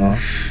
Aha.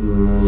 mm.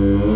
Mm-hmm.